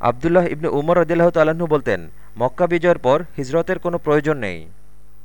আবদুল্লাহ ইবনু উমর রদিল্লাহ তালাহু বলতেন মক্কা বিজয়ের পর হিজরতের কোনো প্রয়োজন নেই।